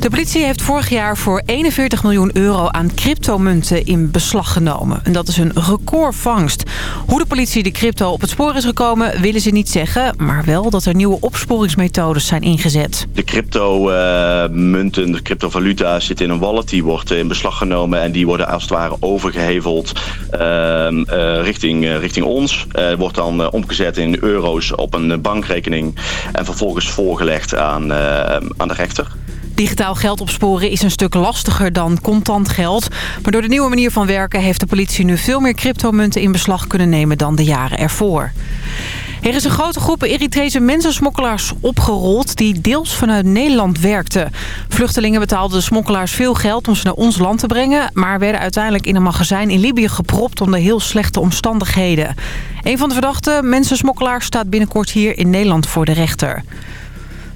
De politie heeft vorig jaar voor 41 miljoen euro aan cryptomunten in beslag genomen. En dat is een recordvangst. Hoe de politie de crypto op het spoor is gekomen willen ze niet zeggen... maar wel dat er nieuwe opsporingsmethodes zijn ingezet. De cryptomunten, de cryptovaluta zit in een wallet. Die wordt in beslag genomen en die worden als het ware overgeheveld ehm, eh, richting, eh, richting ons. Wordt dan omgezet in euro's op een bankrekening en vervolgens voorgelegd aan, aan de rechter. Digitaal geld opsporen is een stuk lastiger dan contant geld. Maar door de nieuwe manier van werken heeft de politie nu veel meer cryptomunten in beslag kunnen nemen dan de jaren ervoor. Er is een grote groep Eritrese mensensmokkelaars opgerold die deels vanuit Nederland werkten. Vluchtelingen betaalden de smokkelaars veel geld om ze naar ons land te brengen... maar werden uiteindelijk in een magazijn in Libië gepropt onder heel slechte omstandigheden. Een van de verdachte mensensmokkelaars staat binnenkort hier in Nederland voor de rechter.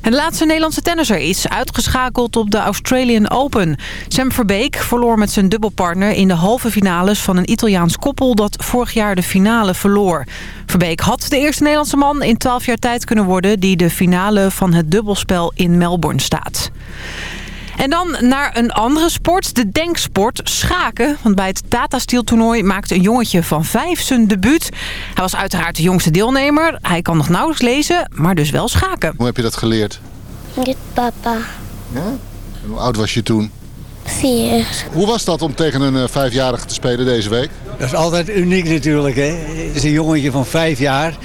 En de laatste Nederlandse tennisser is uitgeschakeld op de Australian Open. Sam Verbeek verloor met zijn dubbelpartner in de halve finales van een Italiaans koppel dat vorig jaar de finale verloor. Verbeek had de eerste Nederlandse man in 12 jaar tijd kunnen worden die de finale van het dubbelspel in Melbourne staat. En dan naar een andere sport, de denksport, schaken. Want bij het Tata Steel toernooi maakte een jongetje van vijf zijn debuut. Hij was uiteraard de jongste deelnemer. Hij kan nog nauwelijks lezen, maar dus wel schaken. Hoe heb je dat geleerd? Met papa. Ja? En hoe oud was je toen? Vier. Hoe was dat om tegen een uh, vijfjarige te spelen deze week? Dat is altijd uniek natuurlijk. Hè? Het is een jongetje van vijf jaar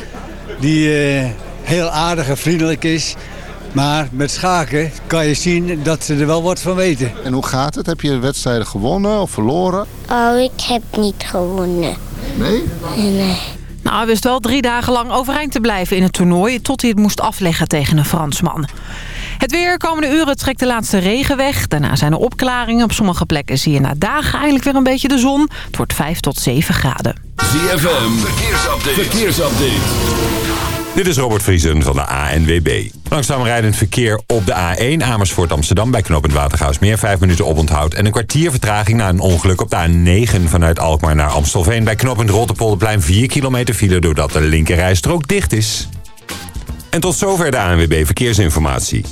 die uh, heel aardig en vriendelijk is. Maar met schaken kan je zien dat ze er wel wat van weten. En hoe gaat het? Heb je wedstrijden gewonnen of verloren? Oh, ik heb niet gewonnen. Nee? Nee. Nou, hij wist wel drie dagen lang overeind te blijven in het toernooi... tot hij het moest afleggen tegen een Fransman. Het weer, komende uren trekt de laatste regen weg. Daarna zijn er opklaringen. Op sommige plekken zie je na dagen eindelijk weer een beetje de zon. Het wordt 5 tot 7 graden. ZFM, verkeersupdate. verkeersupdate. Dit is Robert Vriesen van de ANWB. Langzaam rijdend verkeer op de A1 Amersfoort Amsterdam bij knooppunt Watergaasmeer. Vijf minuten oponthoud en een kwartier vertraging na een ongeluk op de A9 vanuit Alkmaar naar Amstelveen. Bij knooppunt Rotterpolderplein 4 kilometer file doordat de linkerrijstrook dicht is. En tot zover de ANWB Verkeersinformatie.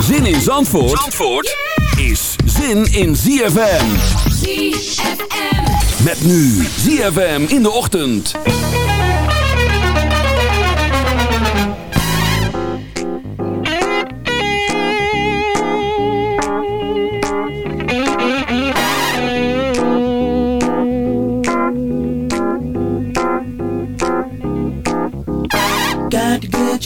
Zin in Zandvoort, Zandvoort is zin in ZFM. ZFM. Met nu ZFM in de ochtend.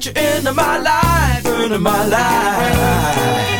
Got you into my life, into my life.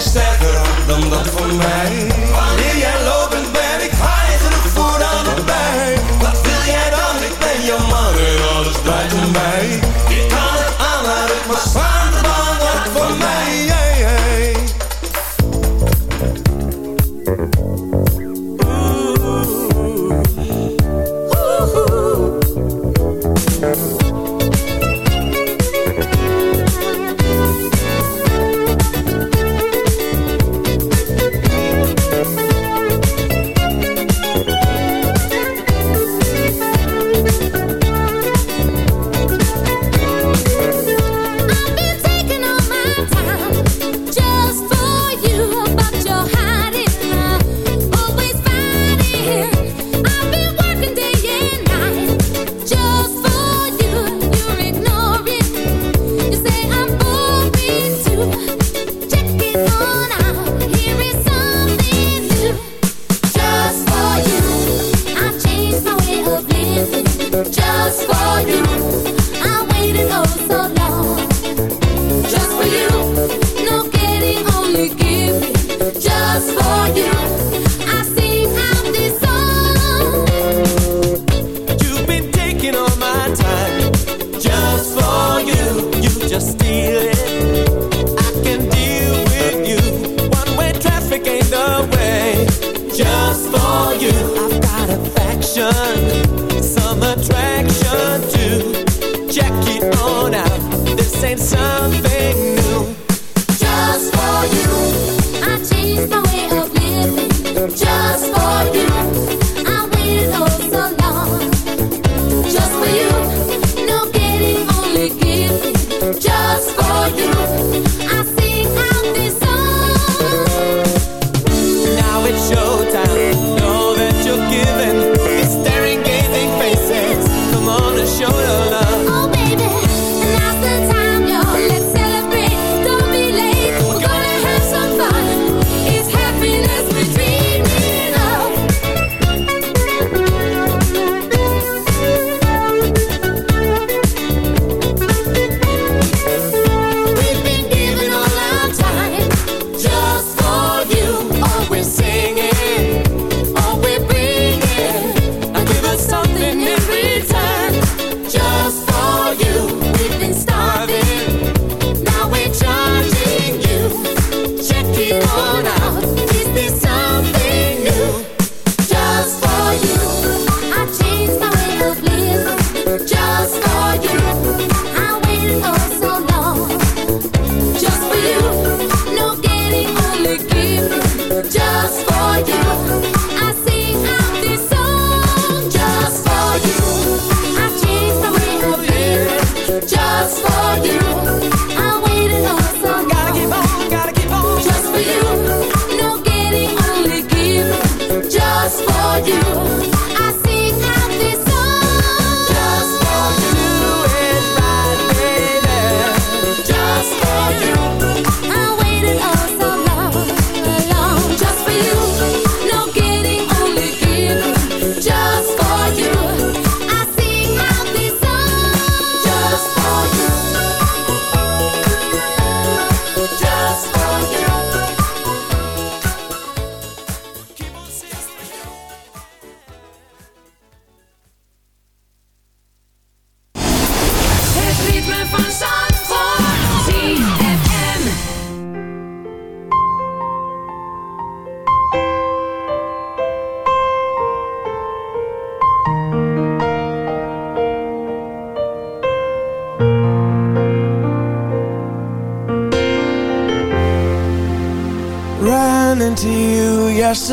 Sterker hart,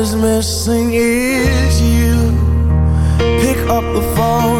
Is missing is you. Pick up the phone,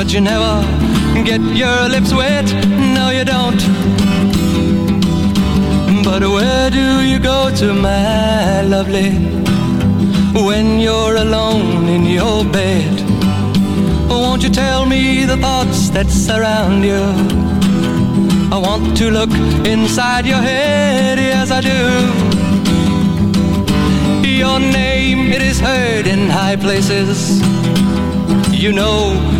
but you never get your lips wet. No, you don't. But where do you go to, my lovely, when you're alone in your bed? Won't you tell me the thoughts that surround you? I want to look inside your head, yes I do. Your name, it is heard in high places. You know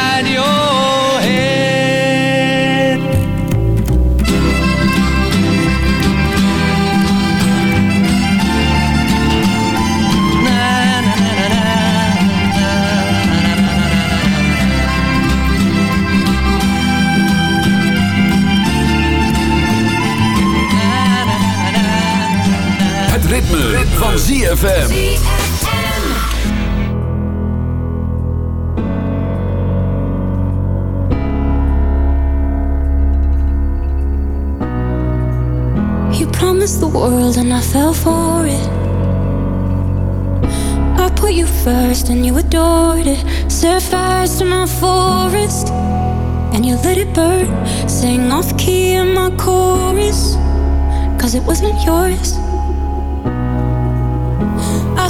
van ZFM. You promised the world and I fell for it. I put you first and you adored it. Set fires to my forest and you let it burn. Sang off key in my chorus, cause it wasn't yours.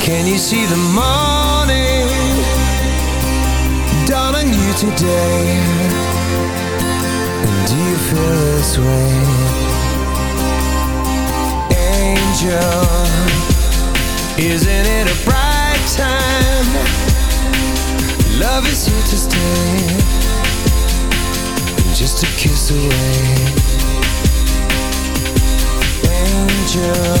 can you see the morning dawn on you today? And do you feel this way? Angel, isn't it a bright time? Love is here to stay, and just a kiss away. Angel,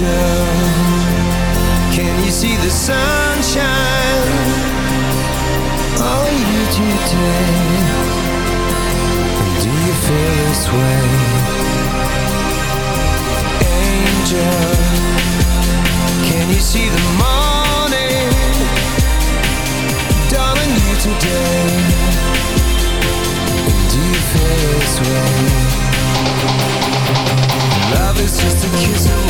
angel Can you see the sunshine? You today. Do you feel this way? Angel Can you see the morning? You today. Do you feel this way? Love is just a kiss away.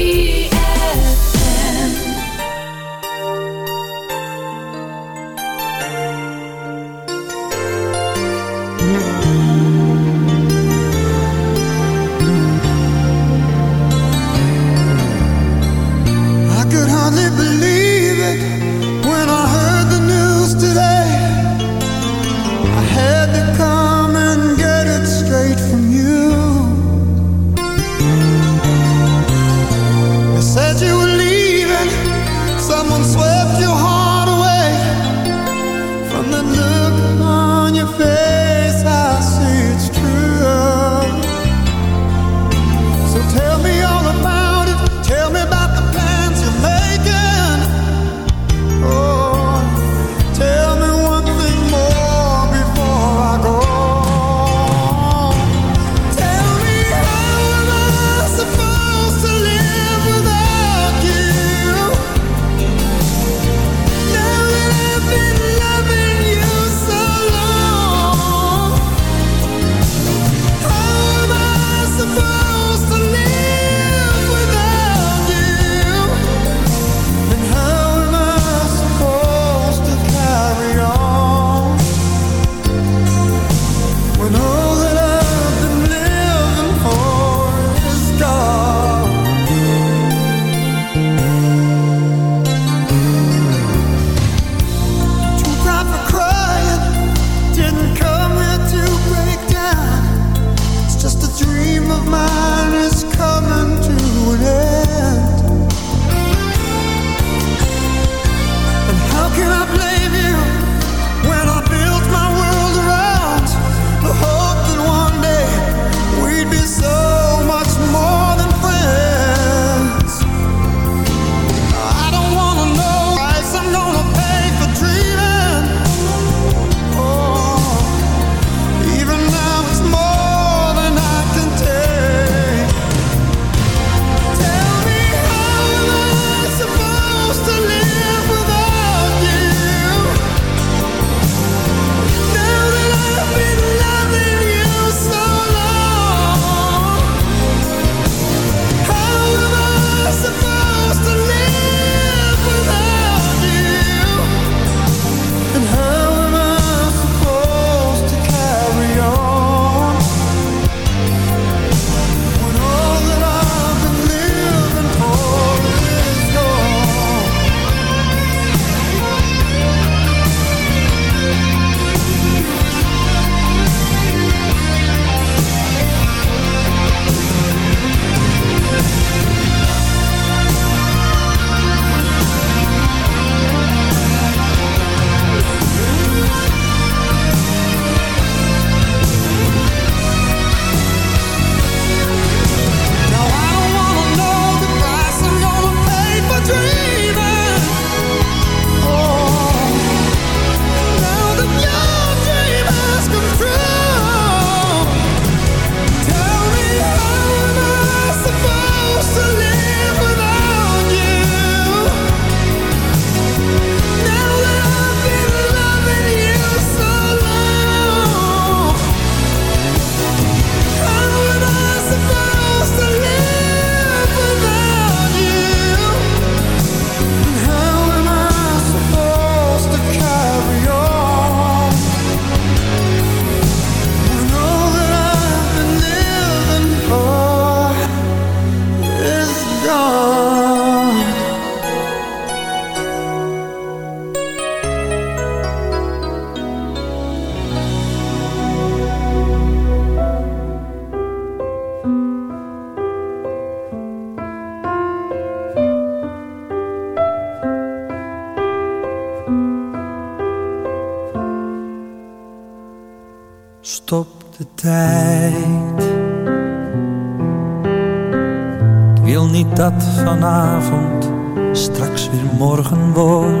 vanavond straks weer morgen wordt.